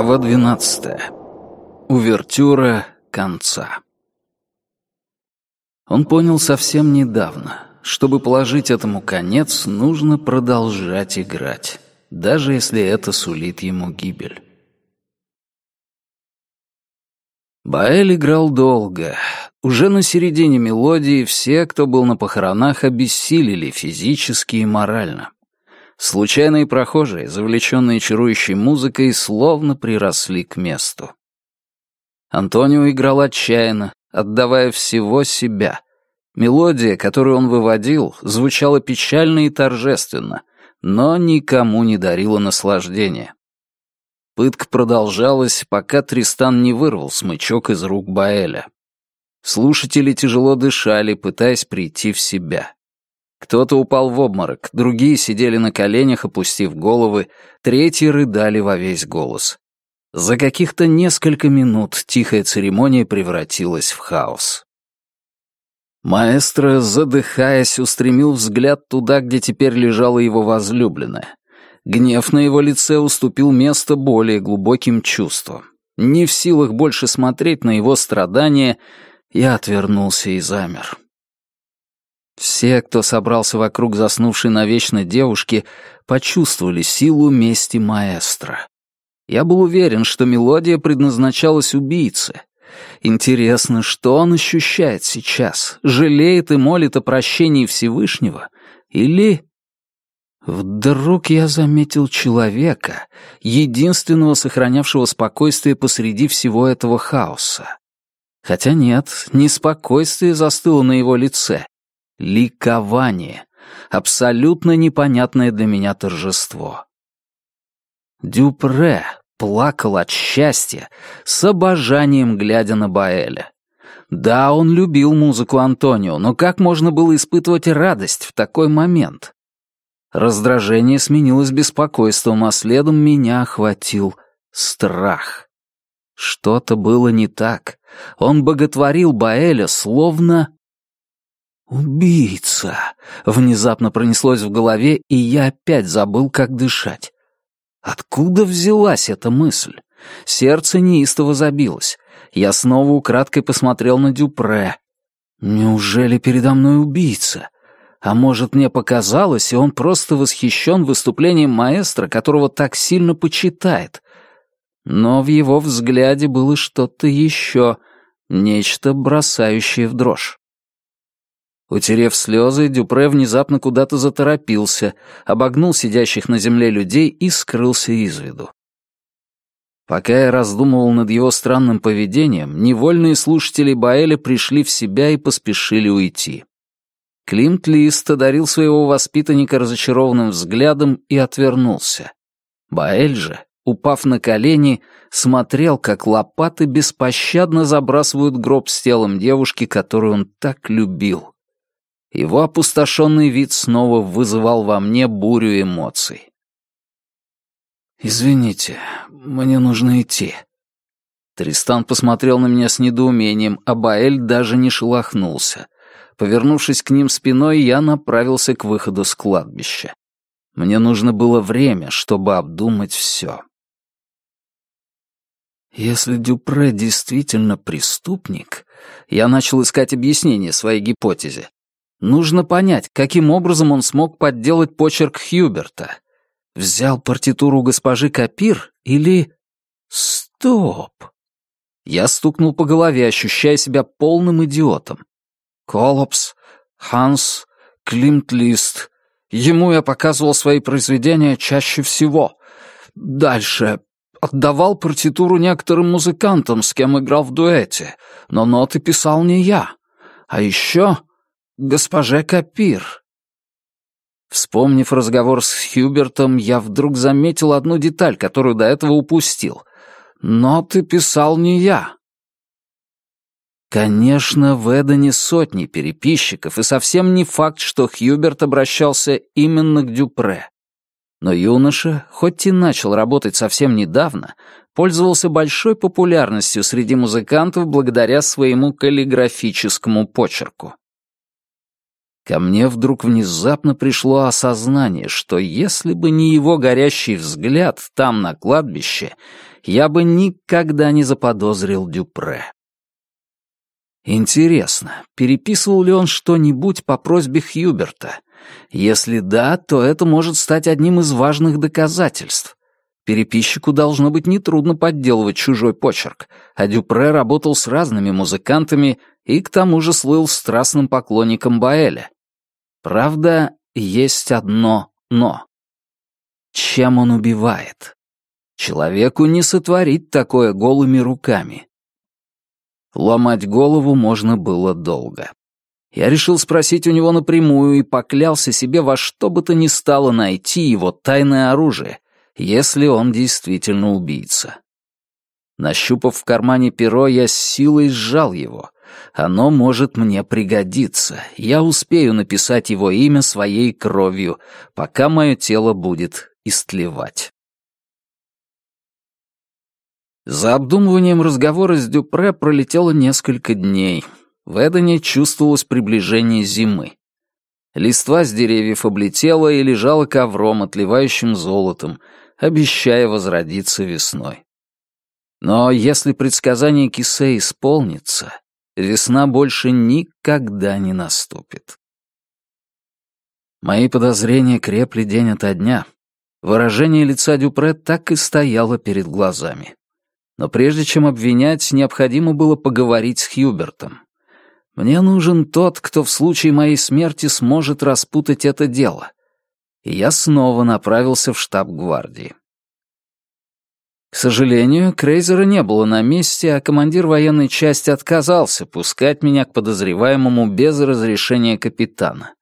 Глава 12. Увертюра конца. Он понял совсем недавно. Чтобы положить этому конец, нужно продолжать играть, даже если это сулит ему гибель. Баэль играл долго. Уже на середине мелодии все, кто был на похоронах, обессилели физически и морально. Случайные прохожие, завлеченные чарующей музыкой, словно приросли к месту. Антонио играл отчаянно, отдавая всего себя. Мелодия, которую он выводил, звучала печально и торжественно, но никому не дарила наслаждения. Пытка продолжалась, пока Тристан не вырвал смычок из рук Баэля. Слушатели тяжело дышали, пытаясь прийти в себя. Кто-то упал в обморок, другие сидели на коленях, опустив головы, третьи рыдали во весь голос. За каких-то несколько минут тихая церемония превратилась в хаос. Маэстро, задыхаясь, устремил взгляд туда, где теперь лежала его возлюбленная. Гнев на его лице уступил место более глубоким чувствам. Не в силах больше смотреть на его страдания, я отвернулся и замер. Все, кто собрался вокруг заснувшей навечно девушки, почувствовали силу мести маэстро. Я был уверен, что мелодия предназначалась убийце. Интересно, что он ощущает сейчас? Жалеет и молит о прощении Всевышнего? Или... Вдруг я заметил человека, единственного сохранявшего спокойствие посреди всего этого хаоса. Хотя нет, не спокойствие застыло на его лице, Ликование. Абсолютно непонятное для меня торжество. Дюпре плакал от счастья, с обожанием глядя на Баэля. Да, он любил музыку Антонио, но как можно было испытывать радость в такой момент? Раздражение сменилось беспокойством, а следом меня охватил страх. Что-то было не так. Он боготворил Баэля, словно «Убийца!» — внезапно пронеслось в голове, и я опять забыл, как дышать. Откуда взялась эта мысль? Сердце неистово забилось. Я снова украдкой посмотрел на Дюпре. Неужели передо мной убийца? А может, мне показалось, и он просто восхищен выступлением маэстро, которого так сильно почитает. Но в его взгляде было что-то еще, нечто бросающее в дрожь. Утерев слезы, Дюпре внезапно куда-то заторопился, обогнул сидящих на земле людей и скрылся из виду. Пока я раздумывал над его странным поведением, невольные слушатели Баэля пришли в себя и поспешили уйти. Климт Лист одарил своего воспитанника разочарованным взглядом и отвернулся. Баэль же, упав на колени, смотрел, как лопаты беспощадно забрасывают гроб с телом девушки, которую он так любил. Его опустошенный вид снова вызывал во мне бурю эмоций. «Извините, мне нужно идти». Тристан посмотрел на меня с недоумением, а Баэль даже не шелохнулся. Повернувшись к ним спиной, я направился к выходу с кладбища. Мне нужно было время, чтобы обдумать все. Если Дюпре действительно преступник, я начал искать объяснение своей гипотезе. Нужно понять, каким образом он смог подделать почерк Хьюберта. Взял партитуру госпожи Капир или... Стоп! Я стукнул по голове, ощущая себя полным идиотом. Коллапс, Ханс, Климтлист. Ему я показывал свои произведения чаще всего. Дальше. Отдавал партитуру некоторым музыкантам, с кем играл в дуэте, но ноты писал не я. А еще госпоже Капир». Вспомнив разговор с Хьюбертом, я вдруг заметил одну деталь, которую до этого упустил. «Но ты писал не я». Конечно, в Эдене сотни переписчиков, и совсем не факт, что Хьюберт обращался именно к Дюпре. Но юноша, хоть и начал работать совсем недавно, пользовался большой популярностью среди музыкантов благодаря своему каллиграфическому почерку. Ко мне вдруг внезапно пришло осознание, что если бы не его горящий взгляд там, на кладбище, я бы никогда не заподозрил Дюпре. Интересно, переписывал ли он что-нибудь по просьбе Хьюберта? Если да, то это может стать одним из важных доказательств. Переписчику должно быть нетрудно подделывать чужой почерк, а Дюпре работал с разными музыкантами и к тому же слыл страстным поклонником Баэля. Правда, есть одно «но». Чем он убивает? Человеку не сотворить такое голыми руками. Ломать голову можно было долго. Я решил спросить у него напрямую и поклялся себе во что бы то ни стало найти его тайное оружие, если он действительно убийца. Нащупав в кармане перо, я с силой сжал его. Оно может мне пригодиться. Я успею написать его имя своей кровью, пока мое тело будет истлевать. За обдумыванием разговора с Дюпре пролетело несколько дней. В Эдене чувствовалось приближение зимы. Листва с деревьев облетела и лежала ковром, отливающим золотом, обещая возродиться весной. Но если предсказание Кисе исполнится, весна больше никогда не наступит. Мои подозрения крепли день ото дня. Выражение лица Дюпре так и стояло перед глазами. Но прежде чем обвинять, необходимо было поговорить с Хьюбертом. Мне нужен тот, кто в случае моей смерти сможет распутать это дело. И я снова направился в штаб гвардии. К сожалению, Крейзера не было на месте, а командир военной части отказался пускать меня к подозреваемому без разрешения капитана.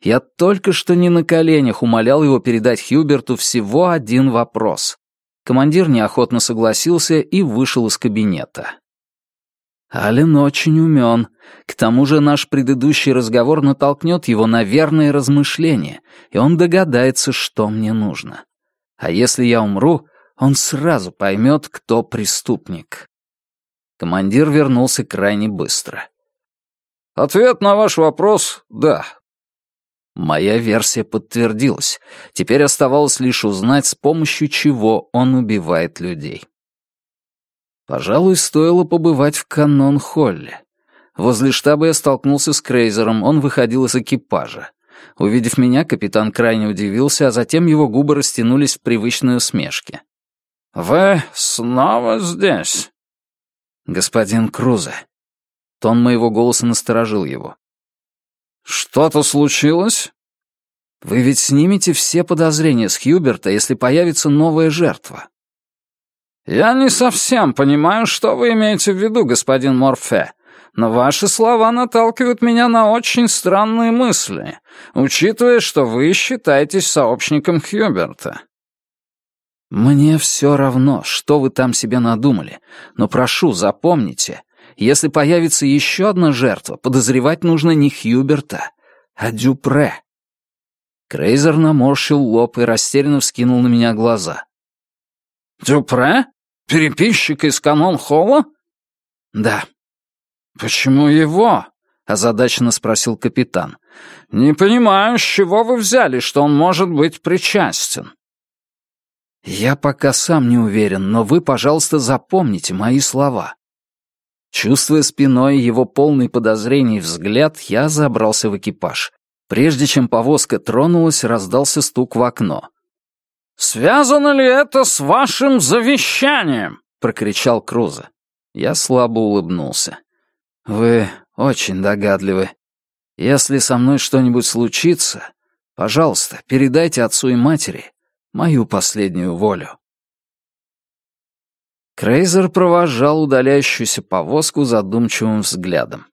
Я только что не на коленях умолял его передать Хьюберту всего один вопрос. Командир неохотно согласился и вышел из кабинета. Ален очень умен. К тому же наш предыдущий разговор натолкнет его на верные размышления, и он догадается, что мне нужно. А если я умру, он сразу поймет, кто преступник. Командир вернулся крайне быстро. «Ответ на ваш вопрос — да». Моя версия подтвердилась. Теперь оставалось лишь узнать, с помощью чего он убивает людей. Пожалуй, стоило побывать в канон-холле. Возле штаба я столкнулся с Крейзером, он выходил из экипажа. Увидев меня, капитан крайне удивился, а затем его губы растянулись в привычной усмешке. «Вы снова здесь?» «Господин Крузе». Тон моего голоса насторожил его. «Что-то случилось?» «Вы ведь снимете все подозрения с Хьюберта, если появится новая жертва». «Я не совсем понимаю, что вы имеете в виду, господин Морфе, но ваши слова наталкивают меня на очень странные мысли, учитывая, что вы считаетесь сообщником Хьюберта». «Мне все равно, что вы там себе надумали, но прошу, запомните, если появится еще одна жертва, подозревать нужно не Хьюберта, а Дюпре». Крейзер наморщил лоб и растерянно вскинул на меня глаза. «Дюпре? Переписчик из канон-холла?» «Да». «Почему его?» — озадаченно спросил капитан. «Не понимаю, с чего вы взяли, что он может быть причастен?» «Я пока сам не уверен, но вы, пожалуйста, запомните мои слова». Чувствуя спиной его полный подозрений взгляд, я забрался в экипаж. Прежде чем повозка тронулась, раздался стук в окно. «Связано ли это с вашим завещанием?» — прокричал Круза. Я слабо улыбнулся. «Вы очень догадливы. Если со мной что-нибудь случится, пожалуйста, передайте отцу и матери, мою последнюю волю. Крейзер провожал удаляющуюся повозку задумчивым взглядом.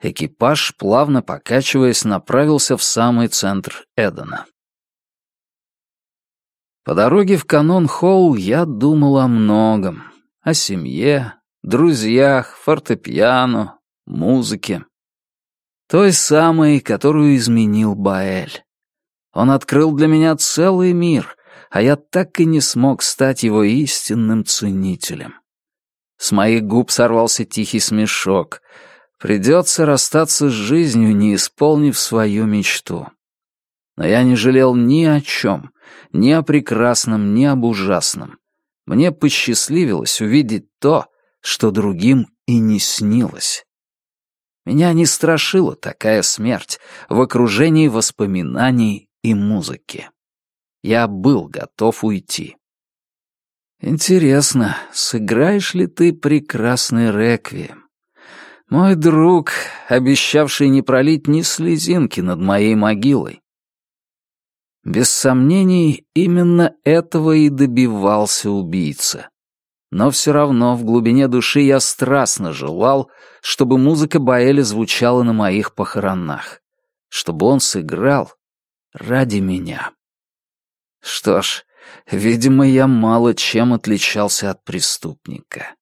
Экипаж, плавно покачиваясь, направился в самый центр Эдена. По дороге в Канон-Холл я думал о многом. О семье, друзьях, фортепиано, музыке. Той самой, которую изменил Баэль. Он открыл для меня целый мир, а я так и не смог стать его истинным ценителем. С моих губ сорвался тихий смешок. Придется расстаться с жизнью, не исполнив свою мечту. Но я не жалел ни о чем, ни о прекрасном, ни об ужасном. Мне посчастливилось увидеть то, что другим и не снилось. Меня не страшила такая смерть в окружении воспоминаний и музыки. Я был готов уйти. Интересно, сыграешь ли ты прекрасный реквием? Мой друг, обещавший не пролить ни слезинки над моей могилой. Без сомнений, именно этого и добивался убийца. Но все равно в глубине души я страстно желал, чтобы музыка Баэля звучала на моих похоронах, чтобы он сыграл ради меня. Что ж, видимо, я мало чем отличался от преступника.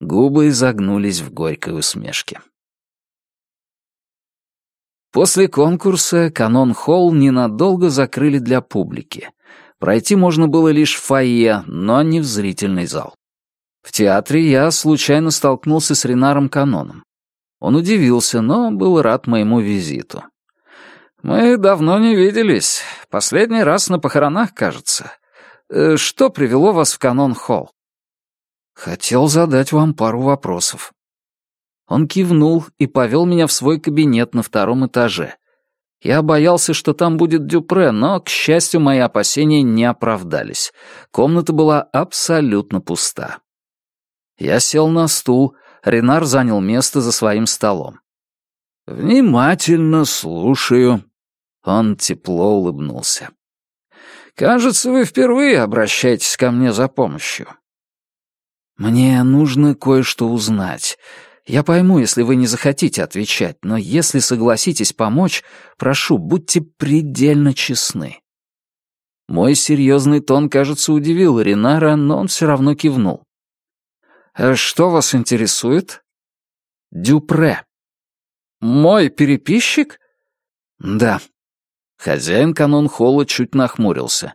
Губы изогнулись в горькой усмешке. После конкурса канон-холл ненадолго закрыли для публики. Пройти можно было лишь в фойе, но не в зрительный зал. В театре я случайно столкнулся с Ренаром Каноном. Он удивился, но был рад моему визиту. «Мы давно не виделись. Последний раз на похоронах, кажется. Э, что привело вас в Канон-холл?» «Хотел задать вам пару вопросов». Он кивнул и повел меня в свой кабинет на втором этаже. Я боялся, что там будет Дюпре, но, к счастью, мои опасения не оправдались. Комната была абсолютно пуста. Я сел на стул, Ренар занял место за своим столом. «Внимательно слушаю». Он тепло улыбнулся. «Кажется, вы впервые обращаетесь ко мне за помощью». «Мне нужно кое-что узнать. Я пойму, если вы не захотите отвечать, но если согласитесь помочь, прошу, будьте предельно честны». Мой серьезный тон, кажется, удивил Ренара, но он все равно кивнул. Э, «Что вас интересует?» «Дюпре». «Мой переписчик?» «Да». Хозяин канон-холла чуть нахмурился.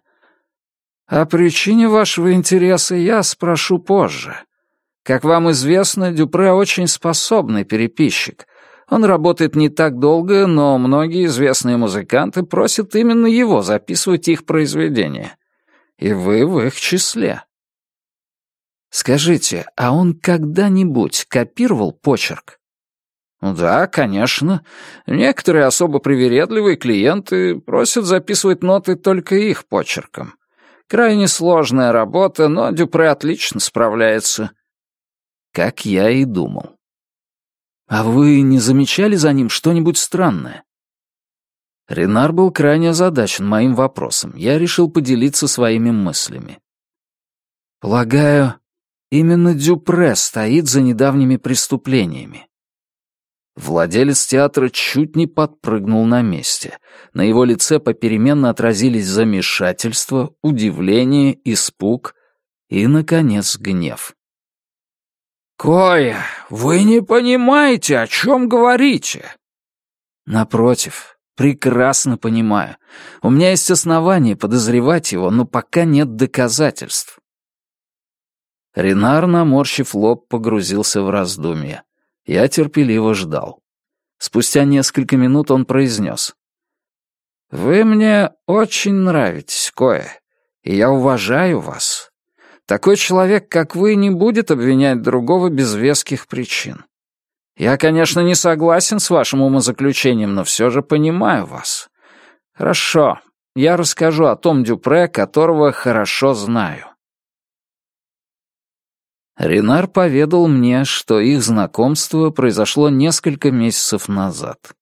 «О причине вашего интереса я спрошу позже. Как вам известно, Дюпре очень способный переписчик. Он работает не так долго, но многие известные музыканты просят именно его записывать их произведения. И вы в их числе. Скажите, а он когда-нибудь копировал почерк? Да, конечно. Некоторые особо привередливые клиенты просят записывать ноты только их почерком. Крайне сложная работа, но Дюпре отлично справляется. Как я и думал. А вы не замечали за ним что-нибудь странное? Ренар был крайне озадачен моим вопросом. Я решил поделиться своими мыслями. Полагаю, Именно Дюпре стоит за недавними преступлениями. Владелец театра чуть не подпрыгнул на месте. На его лице попеременно отразились замешательство, удивление, испуг и, наконец, гнев. «Коя, вы не понимаете, о чем говорите?» «Напротив, прекрасно понимаю. У меня есть основания подозревать его, но пока нет доказательств. Ренар, наморщив лоб, погрузился в раздумья. Я терпеливо ждал. Спустя несколько минут он произнес. «Вы мне очень нравитесь, Кое, и я уважаю вас. Такой человек, как вы, не будет обвинять другого без веских причин. Я, конечно, не согласен с вашим умозаключением, но все же понимаю вас. Хорошо, я расскажу о том Дюпре, которого хорошо знаю. Ренар поведал мне, что их знакомство произошло несколько месяцев назад.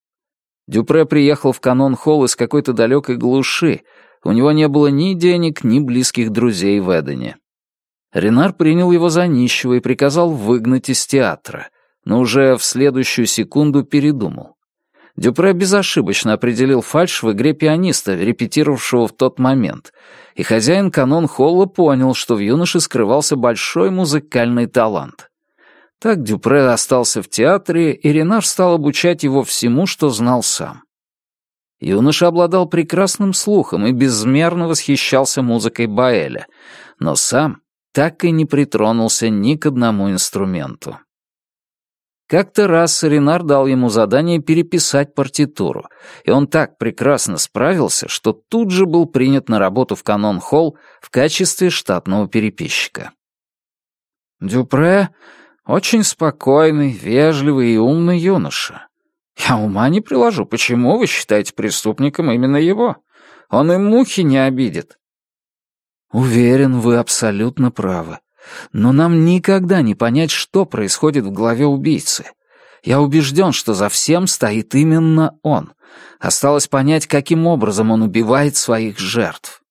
Дюпре приехал в Канон-Холл из какой-то далекой глуши, у него не было ни денег, ни близких друзей в Эдене. Ренар принял его за нищего и приказал выгнать из театра, но уже в следующую секунду передумал. Дюпре безошибочно определил фальшь в игре пианиста, репетировавшего в тот момент, и хозяин канон Холла понял, что в юноше скрывался большой музыкальный талант. Так Дюпре остался в театре, и Ренар стал обучать его всему, что знал сам. Юноша обладал прекрасным слухом и безмерно восхищался музыкой Баэля, но сам так и не притронулся ни к одному инструменту. Как-то раз Ренар дал ему задание переписать партитуру, и он так прекрасно справился, что тут же был принят на работу в Канон-Холл в качестве штатного переписчика. Дюпре — очень спокойный, вежливый и умный юноша. Я ума не приложу, почему вы считаете преступником именно его? Он и мухи не обидит. Уверен, вы абсолютно правы. Но нам никогда не понять, что происходит в голове убийцы. Я убежден, что за всем стоит именно он. Осталось понять, каким образом он убивает своих жертв.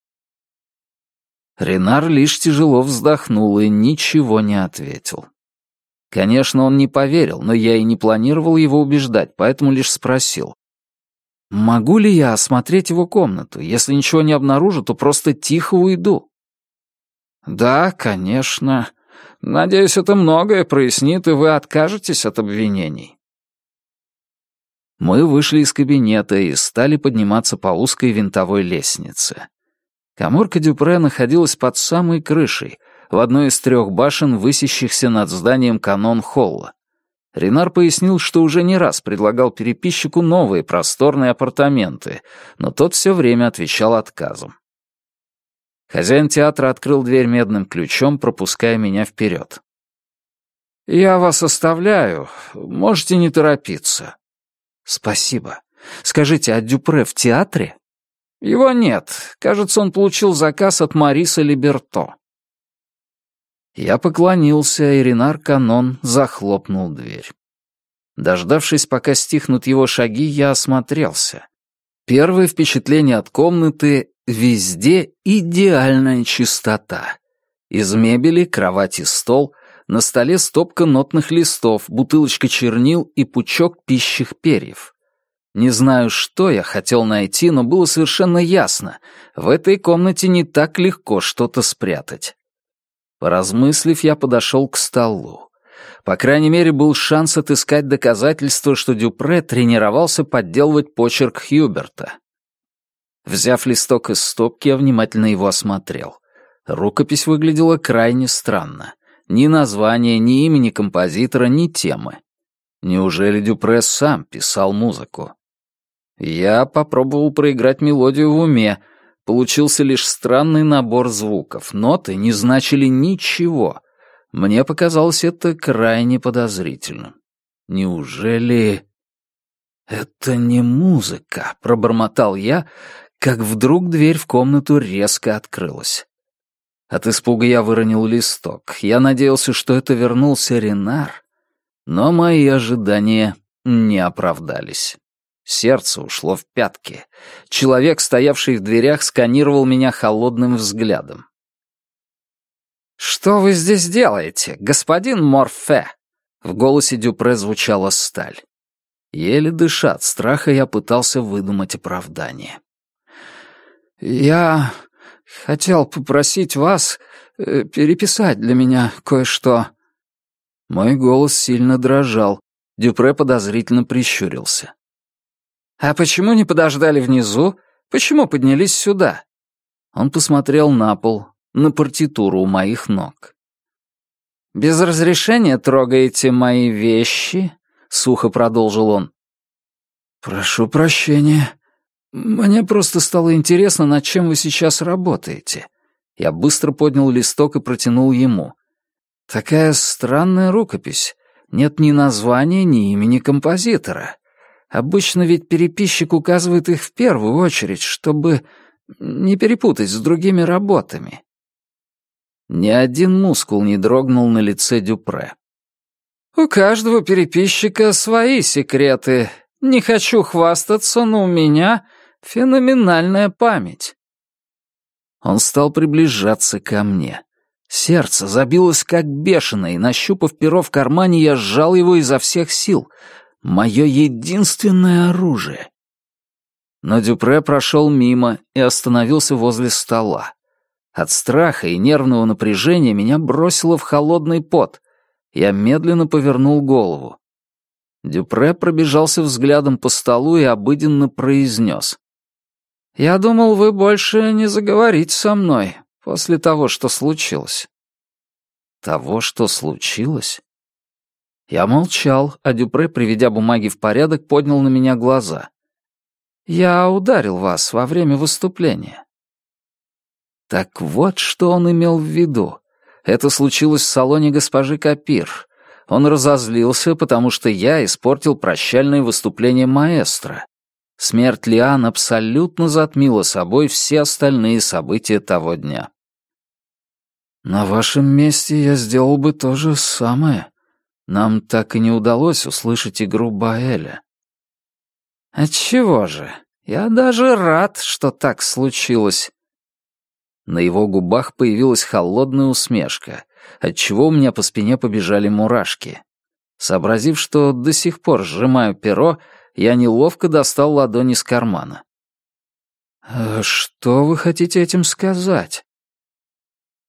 Ренар лишь тяжело вздохнул и ничего не ответил. Конечно, он не поверил, но я и не планировал его убеждать, поэтому лишь спросил. «Могу ли я осмотреть его комнату? Если ничего не обнаружу, то просто тихо уйду». «Да, конечно. Надеюсь, это многое прояснит, и вы откажетесь от обвинений». Мы вышли из кабинета и стали подниматься по узкой винтовой лестнице. Каморка Дюпре находилась под самой крышей, в одной из трех башен, высящихся над зданием канон-холла. Ренар пояснил, что уже не раз предлагал переписчику новые просторные апартаменты, но тот все время отвечал отказом. Хозяин театра открыл дверь медным ключом, пропуская меня вперед. «Я вас оставляю. Можете не торопиться». «Спасибо. Скажите, а Дюпре в театре?» «Его нет. Кажется, он получил заказ от Мариса Либерто». Я поклонился, и Ренар Канон захлопнул дверь. Дождавшись, пока стихнут его шаги, я осмотрелся. Первое впечатление от комнаты Везде идеальная чистота. Из мебели, кровать и стол, на столе стопка нотных листов, бутылочка чернил и пучок пищих перьев. Не знаю, что я хотел найти, но было совершенно ясно. В этой комнате не так легко что-то спрятать. Поразмыслив, я подошел к столу. По крайней мере, был шанс отыскать доказательства, что Дюпре тренировался подделывать почерк Хьюберта. Взяв листок из стопки, я внимательно его осмотрел. Рукопись выглядела крайне странно. Ни названия, ни имени композитора, ни темы. Неужели Дюпре сам писал музыку? Я попробовал проиграть мелодию в уме. Получился лишь странный набор звуков. Ноты не значили ничего. Мне показалось это крайне подозрительным. Неужели... «Это не музыка», — пробормотал я, как вдруг дверь в комнату резко открылась. От испуга я выронил листок. Я надеялся, что это вернулся Ренар, но мои ожидания не оправдались. Сердце ушло в пятки. Человек, стоявший в дверях, сканировал меня холодным взглядом. «Что вы здесь делаете, господин Морфе?» В голосе Дюпре звучала сталь. Еле дыша от страха, я пытался выдумать оправдание. «Я хотел попросить вас э, переписать для меня кое-что». Мой голос сильно дрожал. Дюпре подозрительно прищурился. «А почему не подождали внизу? Почему поднялись сюда?» Он посмотрел на пол, на партитуру у моих ног. «Без разрешения трогаете мои вещи?» — сухо продолжил он. «Прошу прощения», «Мне просто стало интересно, над чем вы сейчас работаете». Я быстро поднял листок и протянул ему. «Такая странная рукопись. Нет ни названия, ни имени композитора. Обычно ведь переписчик указывает их в первую очередь, чтобы не перепутать с другими работами». Ни один мускул не дрогнул на лице Дюпре. «У каждого переписчика свои секреты. Не хочу хвастаться, но у меня Феноменальная память. Он стал приближаться ко мне. Сердце забилось как бешеное, и, нащупав перо в кармане, я сжал его изо всех сил. Мое единственное оружие. Но Дюпре прошел мимо и остановился возле стола. От страха и нервного напряжения меня бросило в холодный пот. Я медленно повернул голову. Дюпре пробежался взглядом по столу и обыденно произнес. «Я думал, вы больше не заговорите со мной после того, что случилось». «Того, что случилось?» Я молчал, а Дюпре, приведя бумаги в порядок, поднял на меня глаза. «Я ударил вас во время выступления». Так вот, что он имел в виду. Это случилось в салоне госпожи Капир. Он разозлился, потому что я испортил прощальное выступление маэстро. Смерть Лиан абсолютно затмила собой все остальные события того дня. «На вашем месте я сделал бы то же самое. Нам так и не удалось услышать игру Баэля». «Отчего же? Я даже рад, что так случилось». На его губах появилась холодная усмешка, отчего у меня по спине побежали мурашки. Сообразив, что до сих пор сжимаю перо, я неловко достал ладони из кармана. «Э, «Что вы хотите этим сказать?»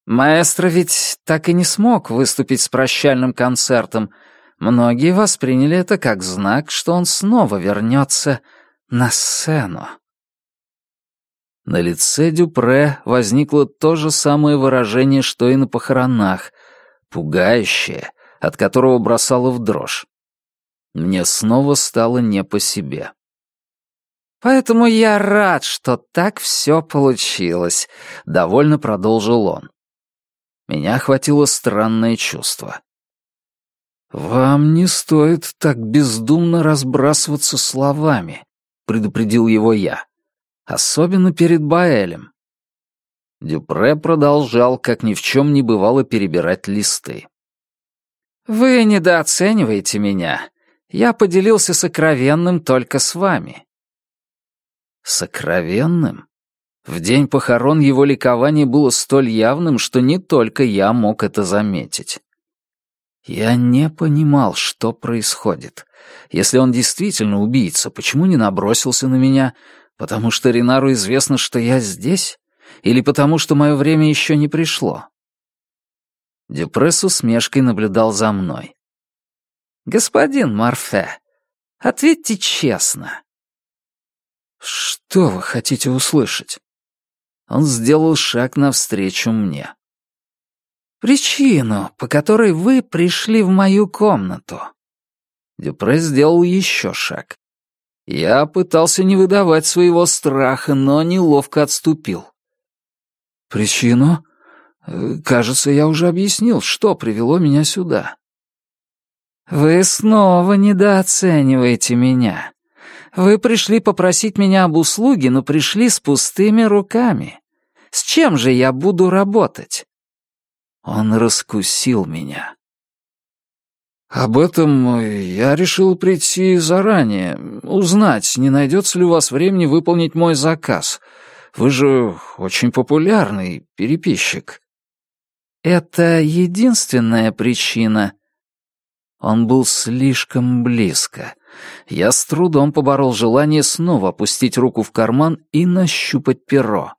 «Маэстро ведь так и не смог выступить с прощальным концертом. Многие восприняли это как знак, что он снова вернется на сцену». На лице Дюпре возникло то же самое выражение, что и на похоронах, пугающее, от которого бросало в дрожь. Мне снова стало не по себе. «Поэтому я рад, что так все получилось», — довольно продолжил он. Меня охватило странное чувство. «Вам не стоит так бездумно разбрасываться словами», — предупредил его я. «Особенно перед Баэлем». Дюпре продолжал, как ни в чем не бывало, перебирать листы. «Вы недооцениваете меня. Я поделился сокровенным только с вами». Сокровенным? В день похорон его ликование было столь явным, что не только я мог это заметить. Я не понимал, что происходит. Если он действительно убийца, почему не набросился на меня? Потому что Ринару известно, что я здесь? Или потому что мое время еще не пришло? Дюпре с усмешкой наблюдал за мной. «Господин Марфе, ответьте честно». «Что вы хотите услышать?» Он сделал шаг навстречу мне. «Причину, по которой вы пришли в мою комнату». Дюпре сделал еще шаг. Я пытался не выдавать своего страха, но неловко отступил. «Причину? Э, кажется, я уже объяснил, что привело меня сюда». «Вы снова недооцениваете меня. Вы пришли попросить меня об услуге, но пришли с пустыми руками. С чем же я буду работать?» Он раскусил меня. «Об этом я решил прийти заранее, узнать, не найдется ли у вас времени выполнить мой заказ. Вы же очень популярный переписчик». «Это единственная причина», он был слишком близко. Я с трудом поборол желание снова опустить руку в карман и нащупать перо.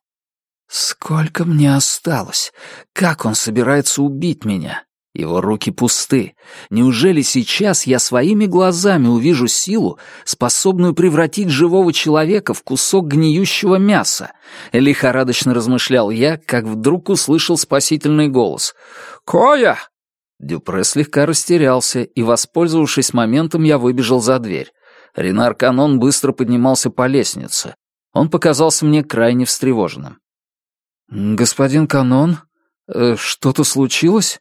Сколько мне осталось? Как он собирается убить меня? Его руки пусты. Неужели сейчас я своими глазами увижу силу, способную превратить живого человека в кусок гниющего мяса? Лихорадочно размышлял я, как вдруг услышал спасительный голос. «Коя, Дюпре слегка растерялся, и, воспользовавшись моментом, я выбежал за дверь. Ренар Канон быстро поднимался по лестнице. Он показался мне крайне встревоженным. «Господин Канон, э, что-то случилось?»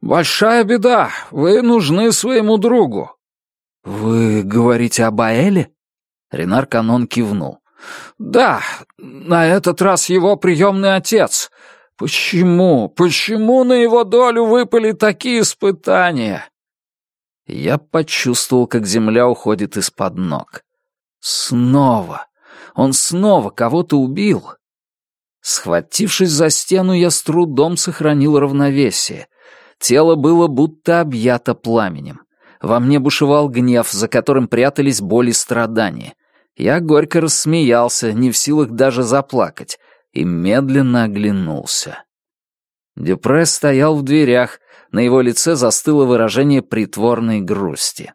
«Большая беда. Вы нужны своему другу». «Вы говорите об Аэле?» Ренар Канон кивнул. «Да, на этот раз его приемный отец. Почему, почему на его долю выпали такие испытания? Я почувствовал, как земля уходит из-под ног. Снова. Он снова кого-то убил. Схватившись за стену, я с трудом сохранил равновесие. Тело было будто объято пламенем. Во мне бушевал гнев, за которым прятались боль и страдания. Я горько рассмеялся, не в силах даже заплакать и медленно оглянулся. Дюпре стоял в дверях, на его лице застыло выражение притворной грусти.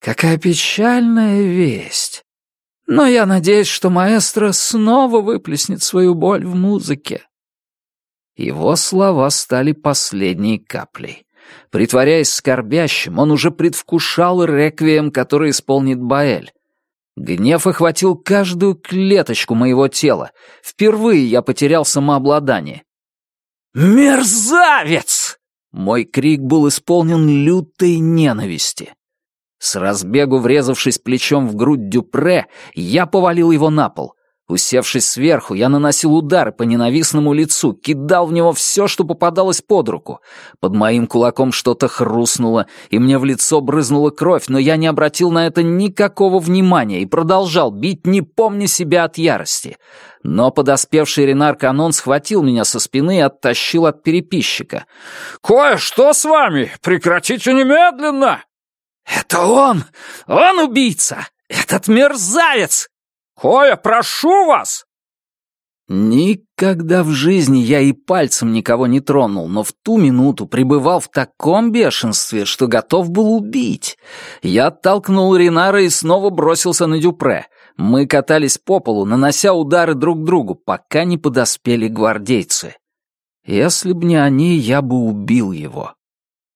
«Какая печальная весть! Но я надеюсь, что маэстро снова выплеснет свою боль в музыке». Его слова стали последней каплей. Притворяясь скорбящим, он уже предвкушал реквием, который исполнит Баэль. Гнев охватил каждую клеточку моего тела. Впервые я потерял самообладание. «Мерзавец!» Мой крик был исполнен лютой ненависти. С разбегу врезавшись плечом в грудь Дюпре, я повалил его на пол. Усевшись сверху, я наносил удары по ненавистному лицу, кидал в него все, что попадалось под руку. Под моим кулаком что-то хрустнуло, и мне в лицо брызнула кровь, но я не обратил на это никакого внимания и продолжал бить, не помня себя от ярости. Но подоспевший Ренар Канон схватил меня со спины и оттащил от переписчика. «Кое-что с вами! Прекратите немедленно!» «Это он! Он убийца! Этот мерзавец!» «Коя, прошу вас!» Никогда в жизни я и пальцем никого не тронул, но в ту минуту пребывал в таком бешенстве, что готов был убить. Я оттолкнул Ринара и снова бросился на Дюпре. Мы катались по полу, нанося удары друг другу, пока не подоспели гвардейцы. Если б не они, я бы убил его.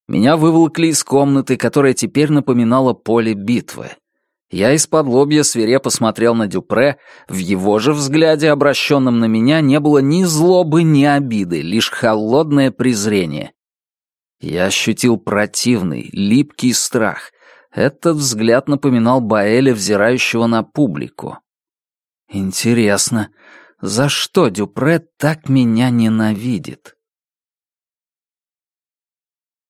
Меня выволокли из комнаты, которая теперь напоминала поле битвы. Я из-под лобья свирепо смотрел на Дюпре, в его же взгляде, обращенном на меня, не было ни злобы, ни обиды, лишь холодное презрение. Я ощутил противный, липкий страх. Этот взгляд напоминал Баэля, взирающего на публику. Интересно, за что Дюпре так меня ненавидит?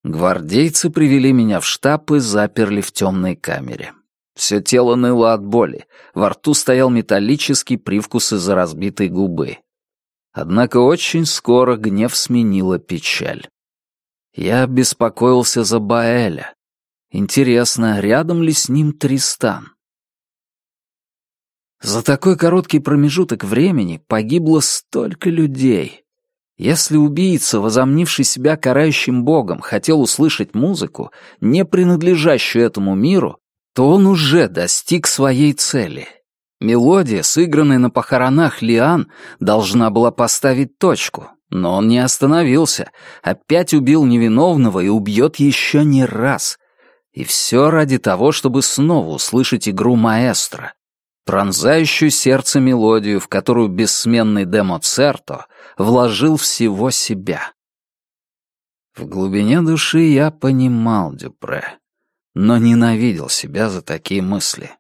Гвардейцы привели меня в штаб и заперли в темной камере. Все тело ныло от боли, во рту стоял металлический привкус из-за разбитой губы. Однако очень скоро гнев сменила печаль. Я беспокоился за Баэля. Интересно, рядом ли с ним Тристан? За такой короткий промежуток времени погибло столько людей. Если убийца, возомнивший себя карающим богом, хотел услышать музыку, не принадлежащую этому миру, то он уже достиг своей цели. Мелодия, сыгранная на похоронах Лиан, должна была поставить точку, но он не остановился, опять убил невиновного и убьет еще не раз. И все ради того, чтобы снова услышать игру маэстро, пронзающую сердце мелодию, в которую бессменный Демо Церто вложил всего себя. В глубине души я понимал Дюпре но ненавидел себя за такие мысли.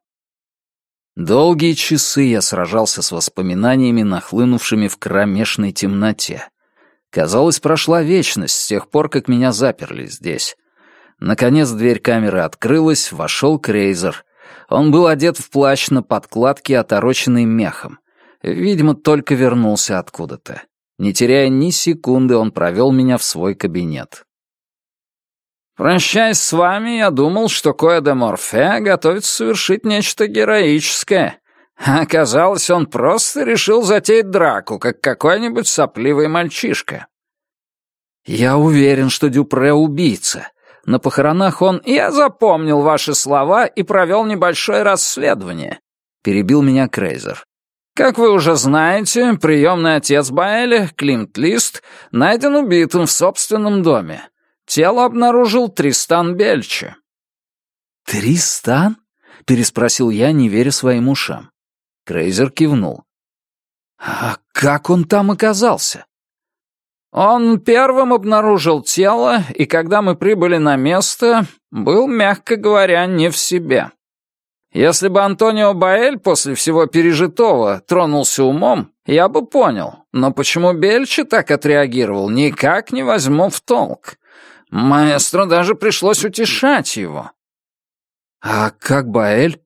Долгие часы я сражался с воспоминаниями, нахлынувшими в кромешной темноте. Казалось, прошла вечность с тех пор, как меня заперли здесь. Наконец дверь камеры открылась, вошел Крейзер. Он был одет в плащ на подкладке, отороченный мехом. Видимо, только вернулся откуда-то. Не теряя ни секунды, он провел меня в свой кабинет. Прощаясь с вами, я думал, что Коя де Морфе готовится совершить нечто героическое. Оказалось, он просто решил затеять драку, как какой-нибудь сопливый мальчишка. Я уверен, что Дюпре убийца. На похоронах он... Я запомнил ваши слова и провел небольшое расследование. Перебил меня Крейзер. Как вы уже знаете, приемный отец Баэля, Климт Лист, найден убитым в собственном доме. Тело обнаружил Тристан Бельчи». «Тристан?» — переспросил я, не веря своим ушам. Крейзер кивнул. «А как он там оказался?» «Он первым обнаружил тело, и когда мы прибыли на место, был, мягко говоря, не в себе. Если бы Антонио Баэль после всего пережитого тронулся умом, я бы понял, но почему Бельчи так отреагировал, никак не возьму в толк. Маэстро даже пришлось утешать его. «А как Баэль?»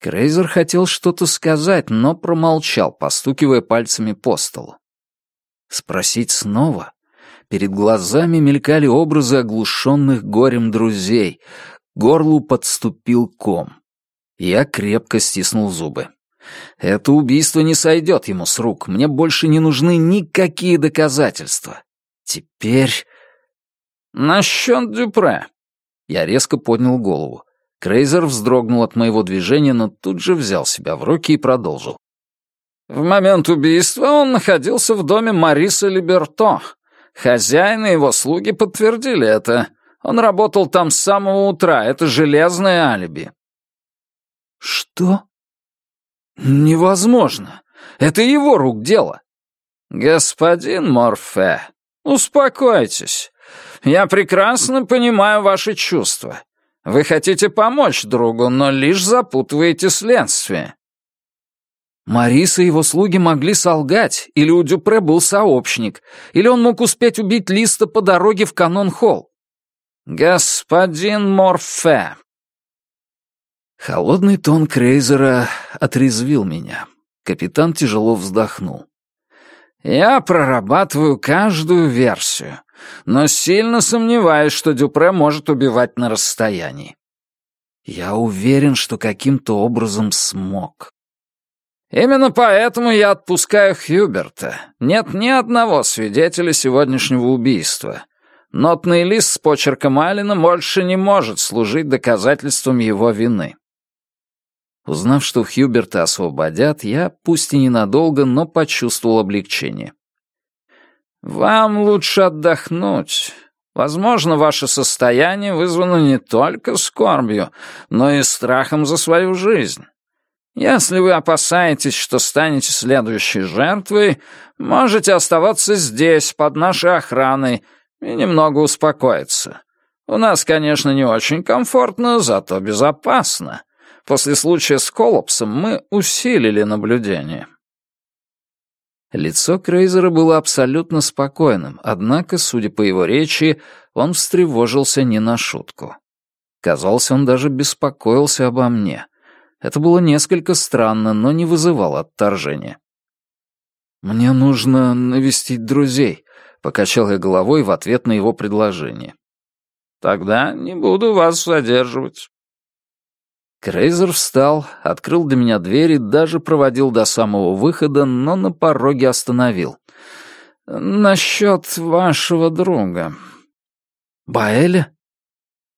Крейзер хотел что-то сказать, но промолчал, постукивая пальцами по столу. Спросить снова? Перед глазами мелькали образы оглушенных горем друзей. горлу подступил ком. Я крепко стиснул зубы. Это убийство не сойдет ему с рук. Мне больше не нужны никакие доказательства. Теперь «Насчет Дюпре». Я резко поднял голову. Крейзер вздрогнул от моего движения, но тут же взял себя в руки и продолжил. В момент убийства он находился в доме Мариса Либерто. Хозяин и его слуги подтвердили это. Он работал там с самого утра, это железное алиби». «Что?» «Невозможно. Это его рук дело». «Господин Морфе, успокойтесь. Я прекрасно понимаю ваши чувства. Вы хотите помочь другу, но лишь запутываете следствие». Марис и его слуги могли солгать, или у Дюпре был сообщник, или он мог успеть убить Листа по дороге в Канон-Холл. «Господин Морфе!» Холодный тон Крейзера отрезвил меня. Капитан тяжело вздохнул. «Я прорабатываю каждую версию, но сильно сомневаюсь, что Дюпре может убивать на расстоянии». «Я уверен, что каким-то образом смог». Именно поэтому я отпускаю Хьюберта. Нет ни одного свидетеля сегодняшнего убийства. Нотный лист с почерком Алина больше не может служить доказательством его вины. Узнав, что Хьюберта освободят, я, пусть и ненадолго, но почувствовал облегчение. «Вам лучше отдохнуть. Возможно, ваше состояние вызвано не только скорбью, но и страхом за свою жизнь. Если вы опасаетесь, что станете следующей жертвой, можете оставаться здесь, под нашей охраной, и немного успокоиться. У нас, конечно, не очень комфортно, зато безопасно. После случая с коллапсом мы усилили наблюдение». Лицо Крейзера было абсолютно спокойным, однако, судя по его речи, он встревожился не на шутку. Казалось, он даже беспокоился обо мне — это было несколько странно, но не вызывало отторжения. «Мне нужно навестить друзей», — покачал я головой в ответ на его предложение. «Тогда не буду вас задерживать». Крейзер встал, открыл для меня дверь и даже проводил до самого выхода, но на пороге остановил. «Насчет вашего друга». «Баэля?»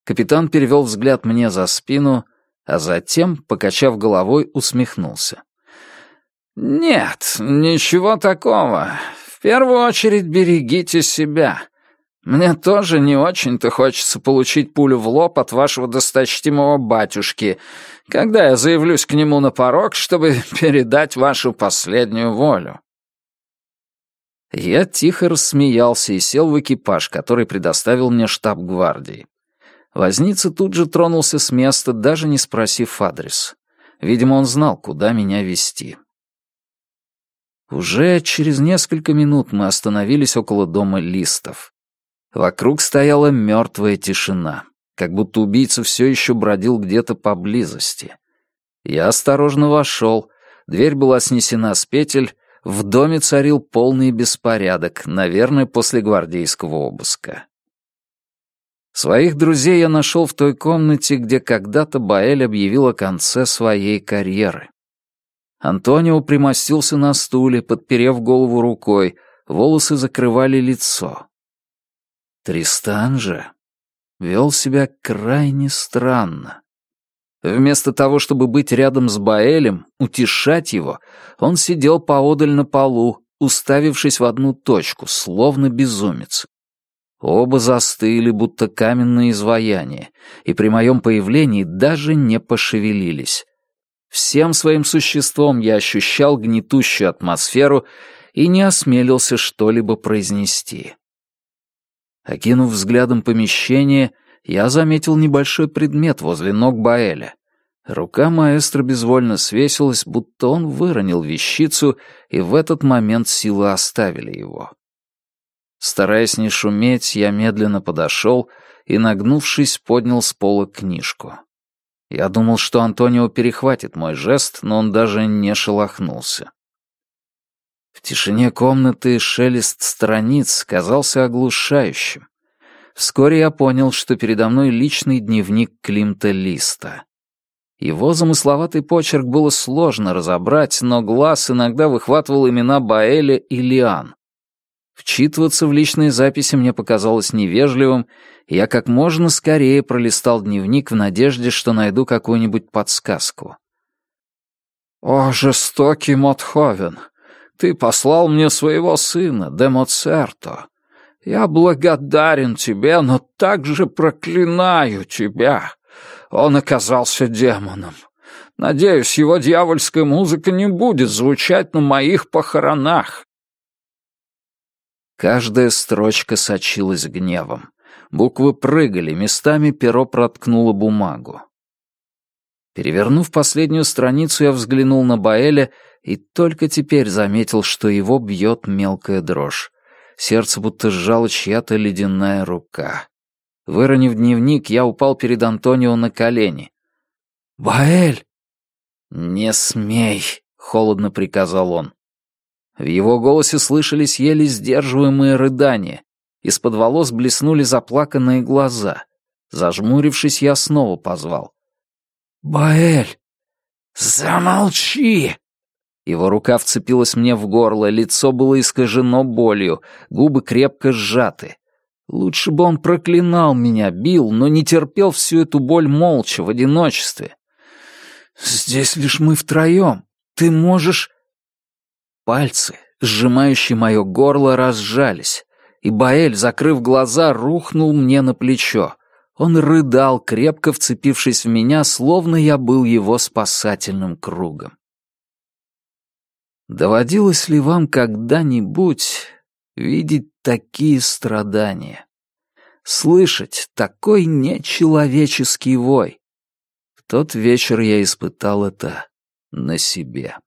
Капитан перевел взгляд мне за спину — а затем, покачав головой, усмехнулся. «Нет, ничего такого. В первую очередь берегите себя. Мне тоже не очень-то хочется получить пулю в лоб от вашего досточтимого батюшки, когда я заявлюсь к нему на порог, чтобы передать вашу последнюю волю». Я тихо рассмеялся и сел в экипаж, который предоставил мне штаб гвардии. Возница тут же тронулся с места, даже не спросив адрес. Видимо, он знал, куда меня вести. Уже через несколько минут мы остановились около дома листов. Вокруг стояла мертвая тишина, как будто убийца все еще бродил где-то поблизости. Я осторожно вошел, дверь была снесена с петель, в доме царил полный беспорядок, наверное, после гвардейского обыска. Своих друзей я нашел в той комнате, где когда-то Баэль объявил о конце своей карьеры. Антонио примостился на стуле, подперев голову рукой, волосы закрывали лицо. Тристан же вел себя крайне странно. Вместо того, чтобы быть рядом с Баэлем, утешать его, он сидел поодаль на полу, уставившись в одну точку, словно безумец. Оба застыли, будто каменные изваяния, и при моем появлении даже не пошевелились. Всем своим существом я ощущал гнетущую атмосферу и не осмелился что-либо произнести. Окинув взглядом помещение, я заметил небольшой предмет возле ног Баэля. Рука маэстро безвольно свесилась, будто он выронил вещицу, и в этот момент силы оставили его. Стараясь не шуметь, я медленно подошел и, нагнувшись, поднял с пола книжку. Я думал, что Антонио перехватит мой жест, но он даже не шелохнулся. В тишине комнаты шелест страниц казался оглушающим. Вскоре я понял, что передо мной личный дневник Климта Листа. Его замысловатый почерк было сложно разобрать, но глаз иногда выхватывал имена Баэля и Лиан. Вчитываться в личные записи мне показалось невежливым, и я как можно скорее пролистал дневник в надежде, что найду какую-нибудь подсказку. «О, жестокий Мотховен, ты послал мне своего сына, де Моцерто. Я благодарен тебе, но также проклинаю тебя. Он оказался демоном. Надеюсь, его дьявольская музыка не будет звучать на моих похоронах. Каждая строчка сочилась гневом. Буквы прыгали, местами перо проткнуло бумагу. Перевернув последнюю страницу, я взглянул на Баэля и только теперь заметил, что его бьет мелкая дрожь. Сердце будто сжала чья-то ледяная рука. Выронив дневник, я упал перед Антонио на колени. «Баэль!» «Не смей!» — холодно приказал он. В его голосе слышались еле сдерживаемые рыдания. Из-под волос блеснули заплаканные глаза. Зажмурившись, я снова позвал. «Баэль!» «Замолчи!» Его рука вцепилась мне в горло, лицо было искажено болью, губы крепко сжаты. Лучше бы он проклинал меня, бил, но не терпел всю эту боль молча, в одиночестве. «Здесь лишь мы втроем. Ты можешь...» Пальцы, сжимающие мое горло, разжались, и Баэль, закрыв глаза, рухнул мне на плечо. Он рыдал, крепко вцепившись в меня, словно я был его спасательным кругом. Доводилось ли вам когда-нибудь видеть такие страдания? Слышать такой нечеловеческий вой? В тот вечер я испытал это на себе.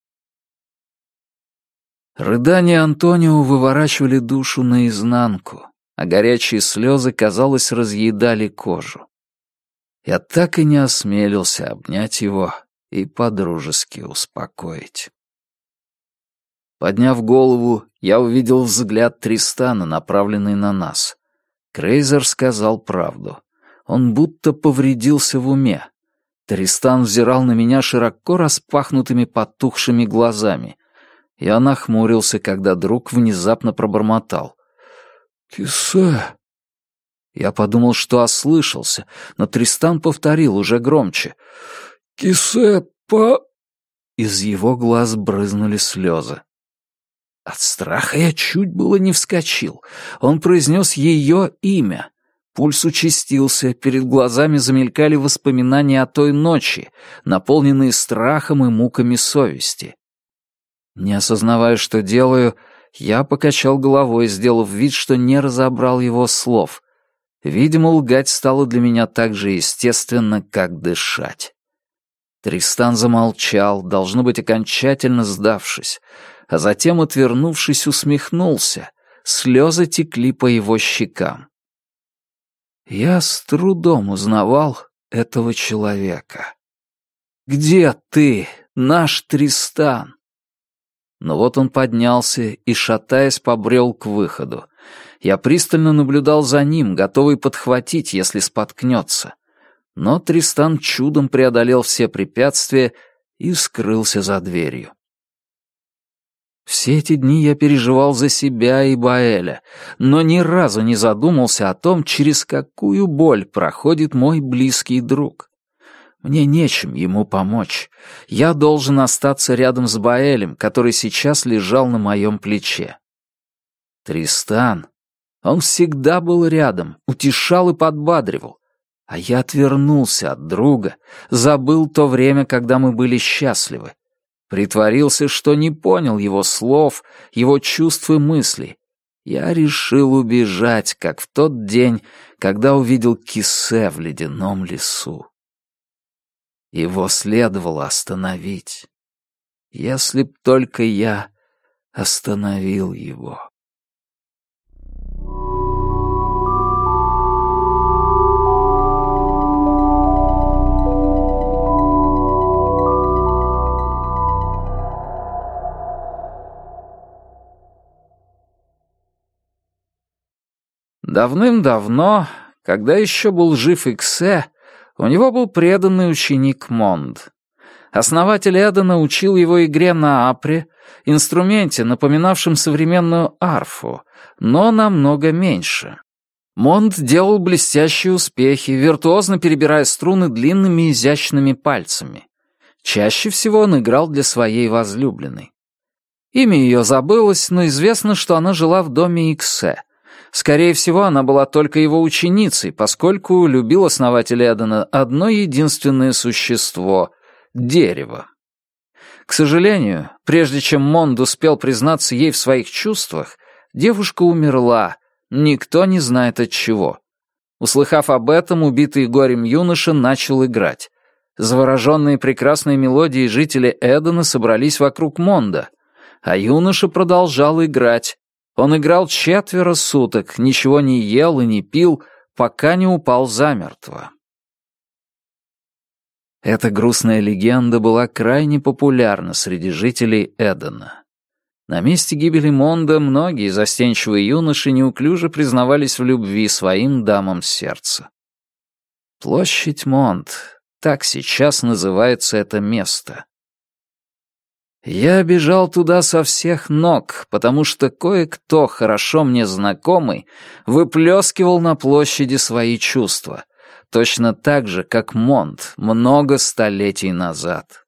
Рыдания Антонио выворачивали душу наизнанку а горячие слезы, казалось, разъедали кожу. Я так и не осмелился обнять его и подружески успокоить. Подняв голову, я увидел взгляд Тристана, направленный на нас. Крейзер сказал правду. Он будто повредился в уме. Тристан взирал на меня широко распахнутыми потухшими глазами. Я нахмурился, когда друг внезапно пробормотал. «Кисе!» Я подумал, что ослышался, но Тристан повторил уже громче. «Кисе, по...» Из его глаз брызнули слезы. От страха я чуть было не вскочил. Он произнес ее имя. Пульс участился, перед глазами замелькали воспоминания о той ночи, наполненные страхом и муками совести. Не осознавая, что делаю, я покачал головой, сделав вид, что не разобрал его слов. Видимо, лгать стало для меня так же естественно, как дышать. Тристан замолчал, должно быть, окончательно сдавшись, а затем, отвернувшись, усмехнулся. Слезы текли по его щекам. Я с трудом узнавал этого человека. «Где ты, наш Тристан?» Но вот он поднялся и, шатаясь, побрел к выходу. Я пристально наблюдал за ним, готовый подхватить, если споткнется. Но Тристан чудом преодолел все препятствия и скрылся за дверью. Все эти дни я переживал за себя и Баэля, но ни разу не задумался о том, через какую боль проходит мой близкий друг. Мне нечем ему помочь. Я должен остаться рядом с Баэлем, который сейчас лежал на моем плече. Тристан. Он всегда был рядом, утешал и подбадривал. А я отвернулся от друга, забыл то время, когда мы были счастливы. Притворился, что не понял его слов, его чувств и мыслей. Я решил убежать, как в тот день, когда увидел кисе в ледяном лесу. Его следовало остановить. Если б только я остановил его. Давным-давно, когда еще был жив Иксе, у него был преданный ученик Монд. Основатель Эда научил его игре на апре, инструменте, напоминавшем современную арфу, но намного меньше. Монд делал блестящие успехи, виртуозно перебирая струны длинными изящными пальцами. Чаще всего он играл для своей возлюбленной. Имя ее забылось, но известно, что она жила в доме Иксе. Скорее всего, она была только его ученицей, поскольку любил основатель Эдена одно единственное существо — дерево. К сожалению, прежде чем Монд успел признаться ей в своих чувствах, девушка умерла, никто не знает от чего. Услыхав об этом, убитый горем юноша начал играть. Завороженные прекрасной мелодией жители Эдена собрались вокруг Монда, а юноша продолжал играть. Он играл четверо суток, ничего не ел и не пил, пока не упал замертво. Эта грустная легенда была крайне популярна среди жителей Эдена. На месте гибели Монда многие застенчивые юноши неуклюже признавались в любви своим дамам сердца. Площадь Монд, так сейчас называется это место. Я бежал туда со всех ног, потому что кое-кто, хорошо мне знакомый, выплескивал на площади свои чувства, точно так же, как Монт много столетий назад.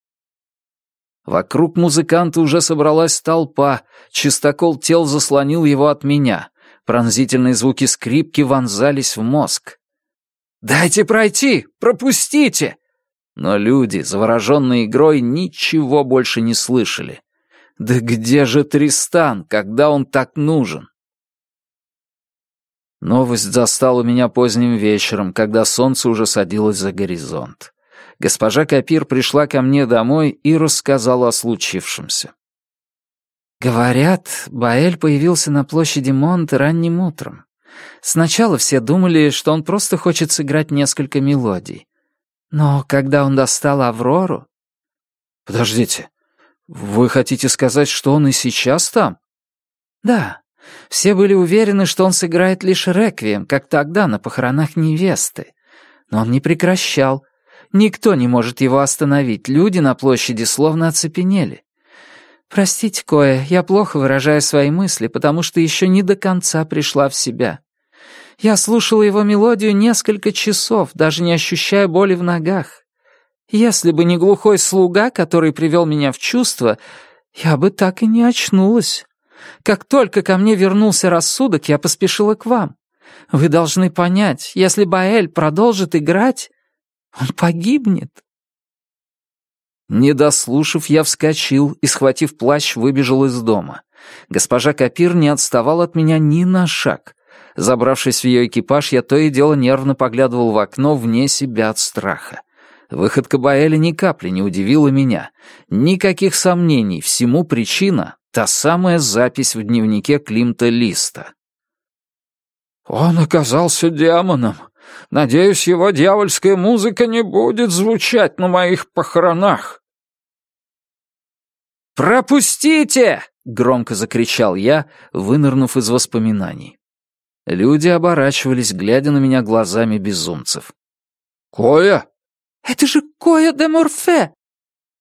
Вокруг музыканта уже собралась толпа, чистокол тел заслонил его от меня. Пронзительные звуки скрипки вонзались в мозг. «Дайте пройти! Пропустите!» Но люди, завороженные игрой, ничего больше не слышали. «Да где же Тристан, когда он так нужен?» Новость застала меня поздним вечером, когда солнце уже садилось за горизонт госпожа Капир пришла ко мне домой и рассказала о случившемся. Говорят, Баэль появился на площади Монт ранним утром. Сначала все думали, что он просто хочет сыграть несколько мелодий. Но когда он достал Аврору... Подождите, вы хотите сказать, что он и сейчас там? Да. Все были уверены, что он сыграет лишь реквием, как тогда на похоронах невесты. Но он не прекращал, Никто не может его остановить, люди на площади словно оцепенели. Простите, Коя, я плохо выражаю свои мысли, потому что еще не до конца пришла в себя. Я слушала его мелодию несколько часов, даже не ощущая боли в ногах. Если бы не глухой слуга, который привел меня в чувство, я бы так и не очнулась. Как только ко мне вернулся рассудок, я поспешила к вам. Вы должны понять, если Баэль продолжит играть, он погибнет. Не дослушав, я вскочил и, схватив плащ, выбежал из дома. Госпожа Капир не отставала от меня ни на шаг. Забравшись в ее экипаж, я то и дело нервно поглядывал в окно вне себя от страха. Выходка Баэля ни капли не удивила меня. Никаких сомнений, всему причина — та самая запись в дневнике Климта Листа. «Он оказался демоном», Надеюсь, его дьявольская музыка не будет звучать на моих похоронах». «Пропустите!» — громко закричал я, вынырнув из воспоминаний. Люди оборачивались, глядя на меня глазами безумцев. «Коя?» «Это же Коя де Морфе!»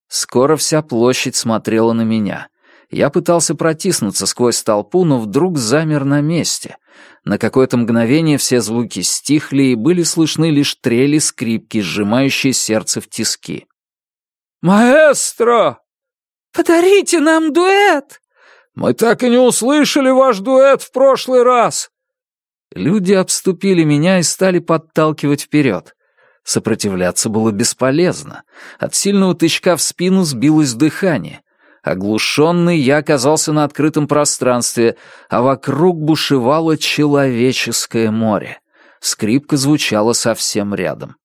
Скоро вся площадь смотрела на меня. Я пытался протиснуться сквозь толпу, но вдруг замер на месте — на какое-то мгновение все звуки стихли, и были слышны лишь трели скрипки, сжимающие сердце в тиски. «Маэстро! Подарите нам дуэт!» «Мы так и не услышали ваш дуэт в прошлый раз!» Люди обступили меня и стали подталкивать вперед. Сопротивляться было бесполезно. От сильного тычка в спину сбилось дыхание. Оглушенный, я оказался на открытом пространстве, а вокруг бушевало человеческое море. Скрипка звучала совсем рядом.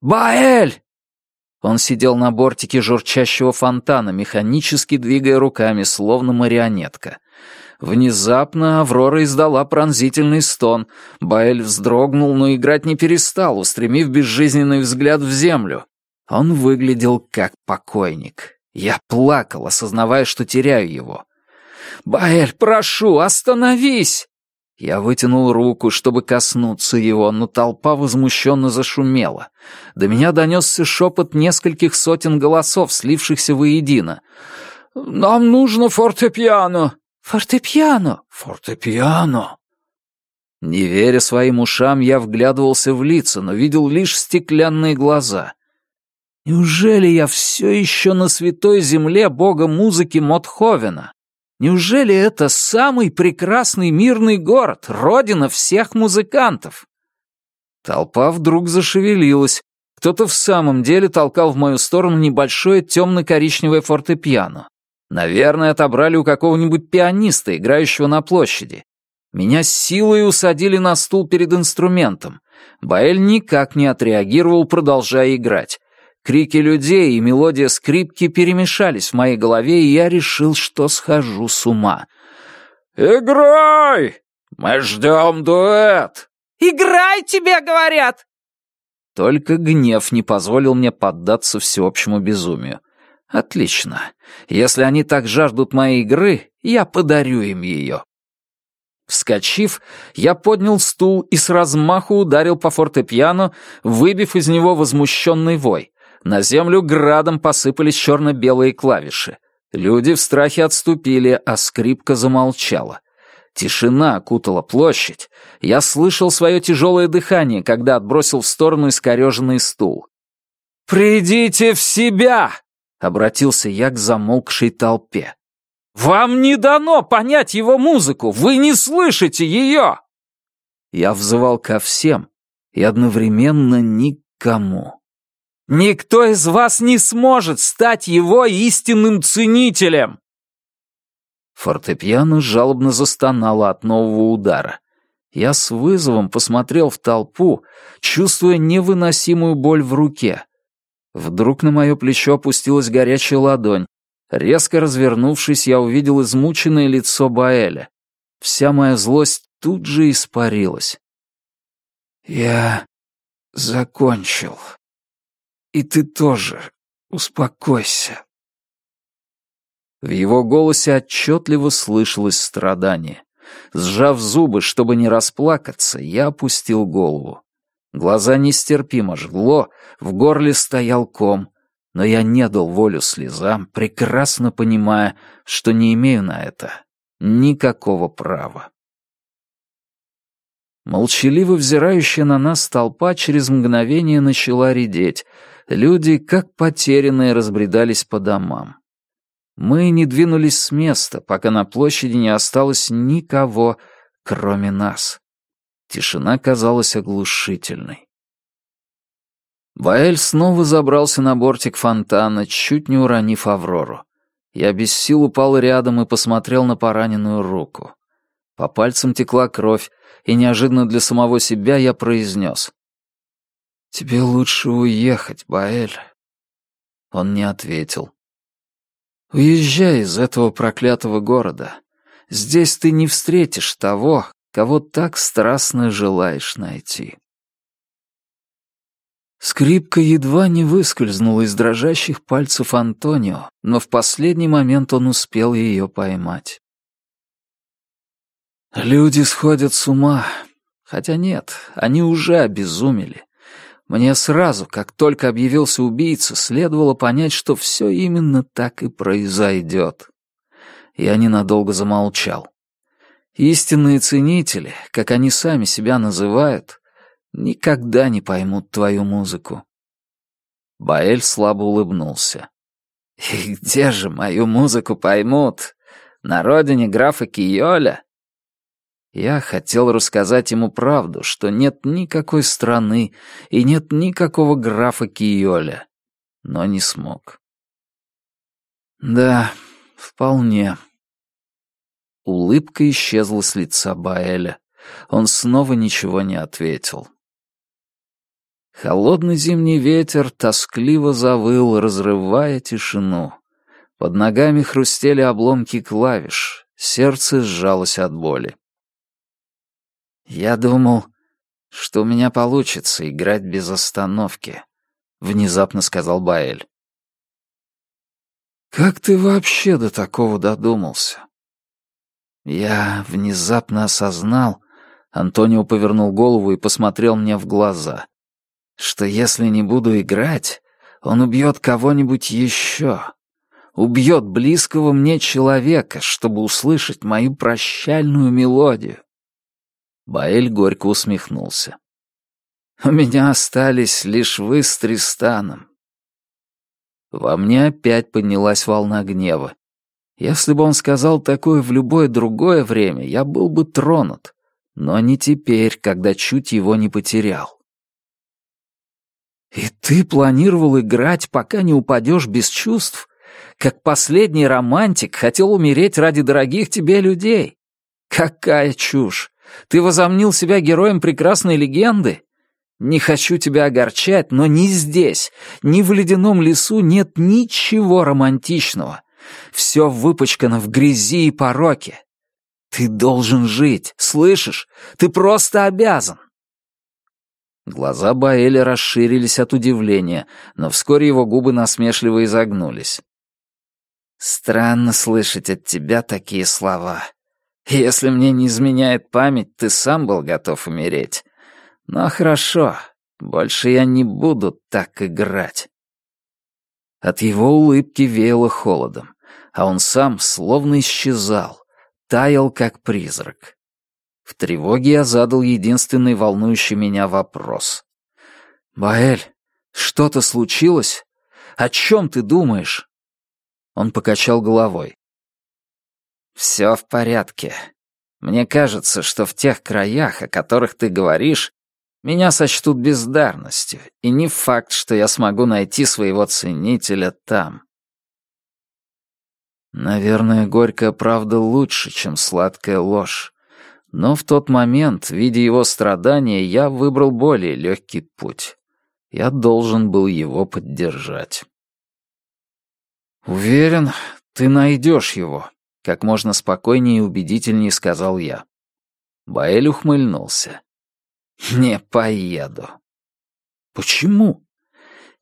«Баэль!» Он сидел на бортике журчащего фонтана, механически двигая руками, словно марионетка. Внезапно Аврора издала пронзительный стон. Баэль вздрогнул, но играть не перестал, устремив безжизненный взгляд в землю. Он выглядел как покойник. Я плакал, осознавая, что теряю его. «Баэль, прошу, остановись!» Я вытянул руку, чтобы коснуться его, но толпа возмущенно зашумела. До меня донесся шепот нескольких сотен голосов, слившихся воедино. «Нам нужно фортепиано!» «Фортепиано! Фортепиано!» Не веря своим ушам, я вглядывался в лица, но видел лишь стеклянные глаза. Неужели я все еще на святой земле бога музыки Мотховена? Неужели это самый прекрасный мирный город, родина всех музыкантов? Толпа вдруг зашевелилась. Кто-то в самом деле толкал в мою сторону небольшое темно-коричневое фортепиано. Наверное, отобрали у какого-нибудь пианиста, играющего на площади. Меня силой усадили на стул перед инструментом. Баэль никак не отреагировал, продолжая играть. Крики людей и мелодия скрипки перемешались в моей голове, и я решил, что схожу с ума. «Играй! Мы ждем дуэт!» «Играй, тебе говорят!» Только гнев не позволил мне поддаться всеобщему безумию. Отлично. Если они так жаждут моей игры, я подарю им ее. Вскочив, я поднял стул и с размаху ударил по фортепиано, выбив из него возмущенный вой. На землю градом посыпались черно-белые клавиши. Люди в страхе отступили, а скрипка замолчала. Тишина окутала площадь. Я слышал свое тяжелое дыхание, когда отбросил в сторону искореженный стул. «Придите в себя!» — обратился я к замолкшей толпе. «Вам не дано понять его музыку! Вы не слышите ее!» Я взывал ко всем и одновременно никому. «Никто из вас не сможет стать его истинным ценителем!» Фортепиано жалобно застонало от нового удара. Я с вызовом посмотрел в толпу, чувствуя невыносимую боль в руке. Вдруг на мое плечо опустилась горячая ладонь. Резко развернувшись, я увидел измученное лицо Баэля. Вся моя злость тут же испарилась. «Я закончил. И ты тоже успокойся». В его голосе отчетливо слышалось страдание. Сжав зубы, чтобы не расплакаться, я опустил голову. Глаза нестерпимо жгло, в горле стоял ком, но я не дал волю слезам, прекрасно понимая, что не имею на это никакого права. Молчаливо взирающая на нас толпа через мгновение начала редеть. Люди, как потерянные, разбредались по домам. Мы не двинулись с места, пока на площади не осталось никого, кроме нас. Тишина казалась оглушительной. Баэль снова забрался на бортик фонтана, чуть не уронив Аврору. Я без сил упал рядом и посмотрел на пораненную руку. По пальцам текла кровь, и неожиданно для самого себя я произнес. «Тебе лучше уехать, Баэль». Он не ответил. Уезжай из этого проклятого города. Здесь ты не встретишь того, кого так страстно желаешь найти. Скрипка едва не выскользнула из дрожащих пальцев Антонио, но в последний момент он успел ее поймать. Люди сходят с ума. Хотя нет, они уже обезумели. Мне сразу, как только объявился убийца, следовало понять, что все именно так и произойдет. Я ненадолго замолчал. Истинные ценители, как они сами себя называют, никогда не поймут твою музыку. Баэль слабо улыбнулся. «И где же мою музыку поймут? На родине графа Киоля? Я хотел рассказать ему правду, что нет никакой страны и нет никакого графа Киоля, но не смог. Да, вполне. Улыбка исчезла с лица Баэля. Он снова ничего не ответил. Холодный зимний ветер тоскливо завыл, разрывая тишину. Под ногами хрустели обломки клавиш, сердце сжалось от боли. Я думал, что у меня получится играть без остановки, внезапно сказал Баэль. Как ты вообще до такого додумался? Я внезапно осознал, Антонио повернул голову и посмотрел мне в глаза, что если не буду играть, он убьет кого-нибудь еще. Убьет близкого мне человека, чтобы услышать мою прощальную мелодию. Баэль горько усмехнулся. «У меня остались лишь вы с Тристаном». Во мне опять поднялась волна гнева. Если бы он сказал такое в любое другое время, я был бы тронут, но не теперь, когда чуть его не потерял. «И ты планировал играть, пока не упадешь без чувств? Как последний романтик хотел умереть ради дорогих тебе людей? Какая чушь! Ты возомнил себя героем прекрасной легенды? Не хочу тебя огорчать, но ни здесь, ни в ледяном лесу нет ничего романтичного. Все выпачкано в грязи и пороке. Ты должен жить, слышишь? Ты просто обязан. Глаза Баэля расширились от удивления, но вскоре его губы насмешливо изогнулись. «Странно слышать от тебя такие слова. Если мне не изменяет память, ты сам был готов умереть. Но хорошо, больше я не буду так играть». От его улыбки веяло холодом, а он сам словно исчезал, таял как призрак. В тревоге я задал единственный волнующий меня вопрос. «Баэль, что-то случилось? О чем ты думаешь?» Он покачал головой. «Все в порядке. Мне кажется, что в тех краях, о которых ты говоришь, меня сочтут бездарностью, и не факт, что я смогу найти своего ценителя там». Наверное, горькая правда лучше, чем сладкая ложь. Но в тот момент, видя его страдания, я выбрал более легкий путь. Я должен был его поддержать. «Уверен, ты найдешь его», — как можно спокойнее и убедительнее сказал я. Баэль ухмыльнулся. «Не поеду». «Почему?»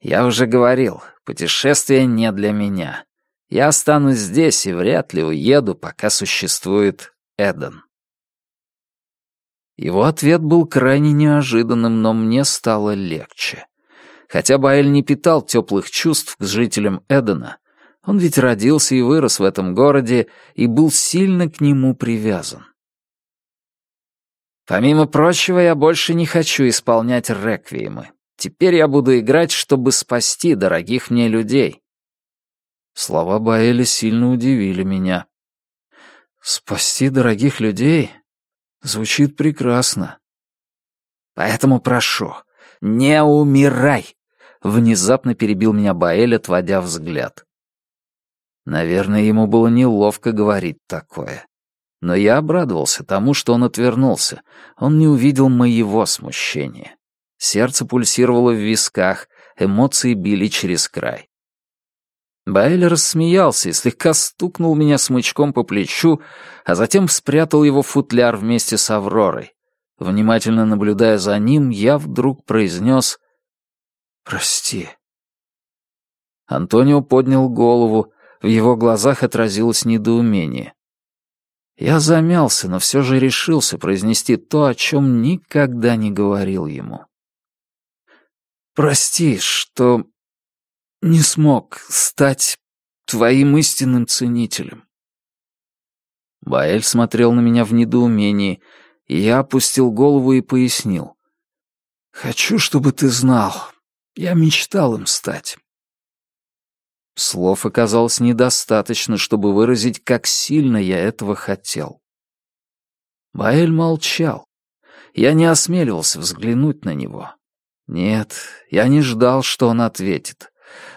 «Я уже говорил, путешествие не для меня. Я останусь здесь и вряд ли уеду, пока существует Эден». Его ответ был крайне неожиданным, но мне стало легче. Хотя Баэль не питал теплых чувств к жителям Эдена, он ведь родился и вырос в этом городе и был сильно к нему привязан. Помимо прочего, я больше не хочу исполнять реквиемы. Теперь я буду играть, чтобы спасти дорогих мне людей. Слова Баэля сильно удивили меня. «Спасти дорогих людей? Звучит прекрасно. Поэтому прошу, не умирай!» Внезапно перебил меня Баэль, отводя взгляд. Наверное, ему было неловко говорить такое. Но я обрадовался тому, что он отвернулся. Он не увидел моего смущения. Сердце пульсировало в висках, эмоции били через край. Баэль рассмеялся и слегка стукнул меня смычком по плечу, а затем спрятал его в футляр вместе с Авророй. Внимательно наблюдая за ним, я вдруг произнес «Прости». Антонио поднял голову, в его глазах отразилось недоумение. Я замялся, но все же решился произнести то, о чем никогда не говорил ему. «Прости, что не смог стать твоим истинным ценителем. Баэль смотрел на меня в недоумении, и я опустил голову и пояснил. «Хочу, чтобы ты знал. Я мечтал им стать». Слов оказалось недостаточно, чтобы выразить, как сильно я этого хотел. Баэль молчал. Я не осмеливался взглянуть на него. Нет, я не ждал, что он ответит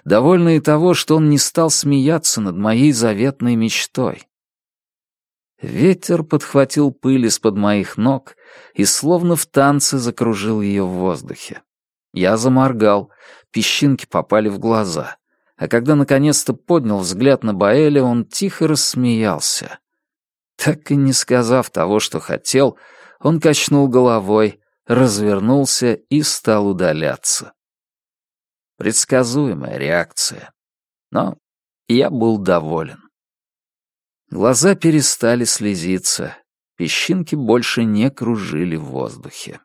довольна и того, что он не стал смеяться над моей заветной мечтой. Ветер подхватил пыль из-под моих ног и словно в танце закружил ее в воздухе. Я заморгал, песчинки попали в глаза. А когда наконец-то поднял взгляд на Баэля, он тихо рассмеялся. Так и не сказав того, что хотел, он качнул головой, развернулся и стал удаляться. Предсказуемая реакция. Но я был доволен. Глаза перестали слезиться, песчинки больше не кружили в воздухе.